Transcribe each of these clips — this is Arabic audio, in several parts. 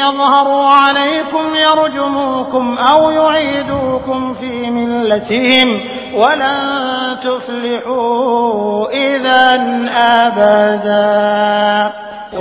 يظهروا عليكم يرجموكم أو يعيدوكم في ملتهم ولن تفلحوا إذا أبدا.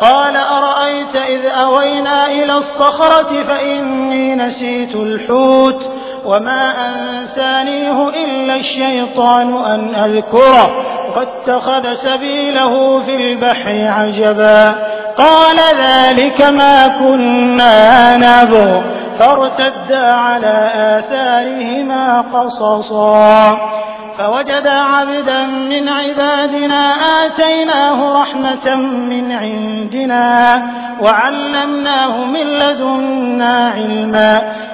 قال أرأيت إذ أوينا إلى الصخرة فإني نسيت الحوت وما أنسانيه إلا الشيطان أن أذكره واتخذ سبيله في البحر عجبا قال ذلك ما كنا نبغ فارتدا على آثارهما قصصا فوجد عبدا من عبادنا آتيناه رحمة من عندنا وعلمناه من لدنا علما.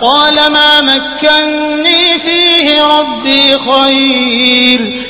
قال ما مكني فيه ربي خير.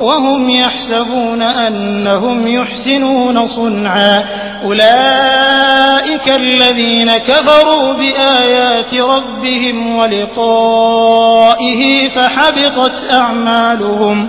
وهم يحسبون أنهم يحسنون صنعا. أولئك الذين كفروا بآيات ربهم ولقائه فحبطت أعمالهم.